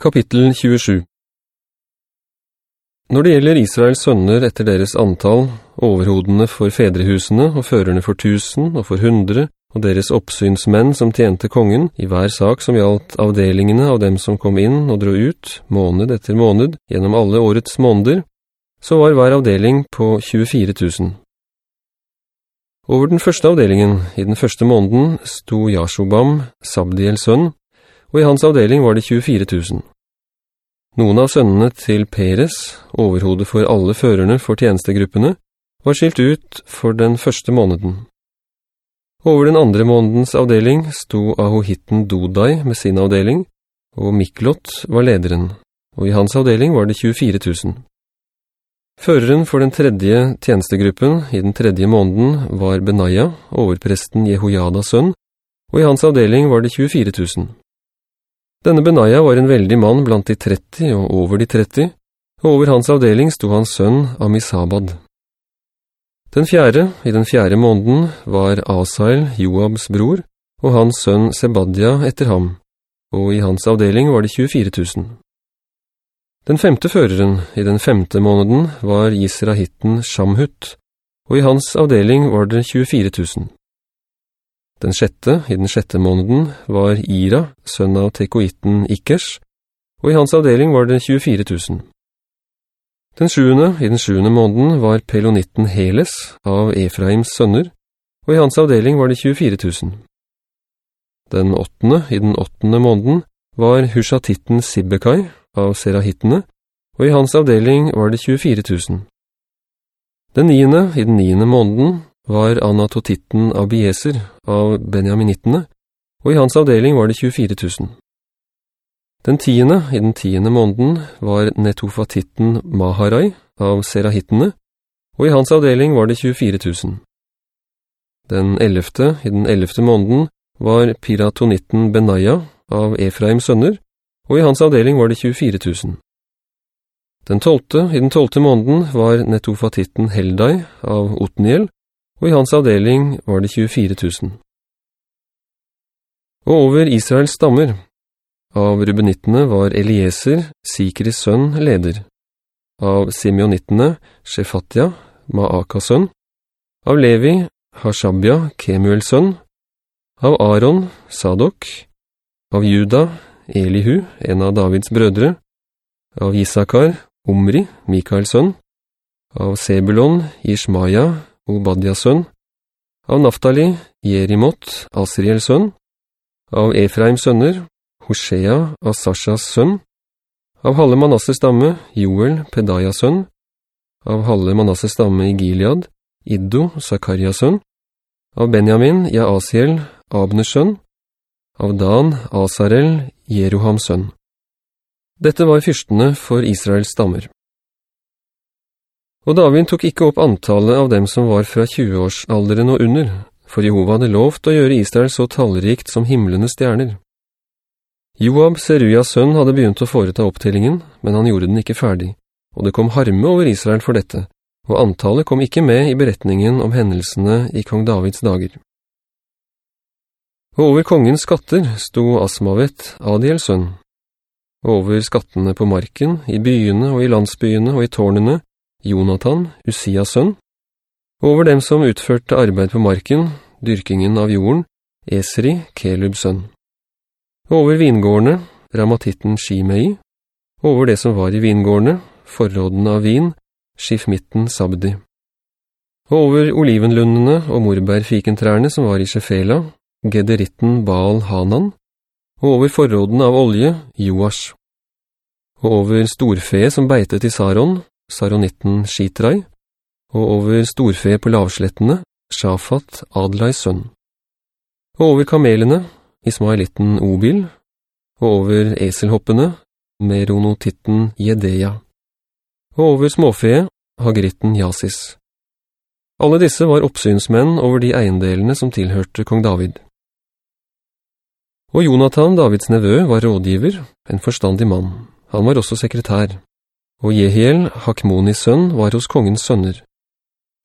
Kapittel 27 Når det gjelder Israels sønner etter deres antall, overhodene for fedrehusene og førerne for tusen og for hundre, og deres oppsynsmenn som tjente kongen i hver sak som gjaldt avdelingene av dem som kom inn og dro ut, måned etter måned, gjennom alle årets måneder, så var hver avdeling på 24 000. Over den første avdelingen, i den første måneden, sto Yashobam, Sabdiels sønn, og i hans avdeling var det 24 000. Noen av sønnene til Peres, overhodet for alle førerne for tjenestegruppene, var skilt ut for den første måneden. Over den andre månedens avdeling sto Ahohitten Dodai med sin avdeling, og Miklot var lederen, og i hans avdeling var det 24 000. Føreren for den tredje tjenestegruppen i den tredje måneden var Benaya, overpresten Jehoiadas sønn, og i hans avdeling var det 24 000. Denne Benaya var en veldig mann blant de 30 og over de 30, og over hans avdeling sto hans sønn Amisabad. Den fjerde, i den fjerde måneden, var Asael, Joabs bror, og hans sønn Sebadia etter ham, og i hans avdeling var det 24 000. Den femte føreren i den femte måneden var Yisrahitten Shamhut, og i hans avdeling var det 24 000. Den sjette, i den sjette måneden, var Ira, sønn av Tekoitten Ikkers, og i hans avdeling var det 24 000. Den sjuende, i den sjuende måneden, var Pelonitten Heles av Efraims sønner, og i hans avdeling var det 24 000. Den åttende, i den åttende måneden, var Hushatitten Sibbekai av Serahittene, og i hans avdeling var det 24 000. Den niende, i den niende måneden, var Anatotitten Abieser av Benjaminittene, og i hans avdeling var det 24 000. Den tiende, i den tiende måneden, var Netofatitten Maharai av Serahittene, og i hans avdeling var det 24 000. Den ellevte, i den ellevte måneden, var Piratonitten Benaya av Efraims sønner, og i hans avdeling var det 24 000. Den tolte, i den tolte måneden, var Netofatitten Heldai av Otniel, og i hans avdeling var det 24 000. Og over Israels stammer, av rubenittene var Eliezer, Sikris sønn, leder. Av Simeonittene, Shefatia, Maakas sønn. Av Levi, Hashabia, Kemuels sønn. Av Aaron, Sadok. Av Juda, Elihu, en av Davids brødre. Av Isakar, Omri, Mikaels sønn. Av Sebulon, Ishmaja, Obadias sønn. Av Naftali, Jerimot, Asriels sønn. Av Efraims sønner, Hoshea, Asashas sønn. Av halve Manasses stamme, Joel, Pedaias sønn. Av halve Manasses stamme i Gilead, Iddo, Zakarias sønn. Av Benjamin, Jaasiel, Abners sønn. Av Dan, Asarel, Jerohams sønn. Dette var fyrstene for Israels stammer. Og David tok ikke opp antallet av dem som var fra 20-årsalderen og under, for Jehova hadde lovt å gjøre Israel så tallrikt som himmelene stjerner. Joab, Serujas sønn, hadde begynt å foreta opptellingen, men han gjorde den ikke ferdig, og det kom harme over Israel for dette, og antallet kom ikke med i beretningen om hendelsene i kong Davids dager. Og over kongens skatter sto Asmavet, Adiels sønn, over skattene på marken, i byene og i landsbyene og i tårnene, Jonathan, Usias sønn, over dem som utførte arbeid på marken, dyrkingen av jorden, Esri, Kelubs sønn. Over vingårdene, Ramatitten Shimei, over det som var i vingårdene, forrådene av vin, Shifmitten Sabdi. Over olivenlundene og morbærfikentrærne som var i Shefela, Gederitten Baal Hanan, og over forrådene av olje, Joash. Og over storfe som beitet i Saron, Saronitten Shitrai, og over storfe på lavslettene, Shafat Adlais sønn. Og over kamelene, Ismailitten Obil, og over eselhoppene, Meronotitten Jedeja. Og over småfe, Hagritten Yasis. Alle disse var oppsynsmenn over de eiendelene som tilhørte kong David. Og Jonathan, Davids nevø, var rådgiver, en forstandig mann. Han var også sekretær. Og Jehiel, Hakmonis sønn, var hos kongens sønner.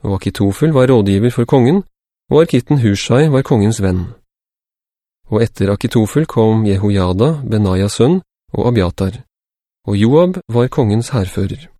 Og Akitofel var rådgiver for kongen, og Arkitten Hushai var kongens venn. Og etter Akitofel kom Jehoiada, Benaias sønn, og Abiatar, og Joab var kongens herfører.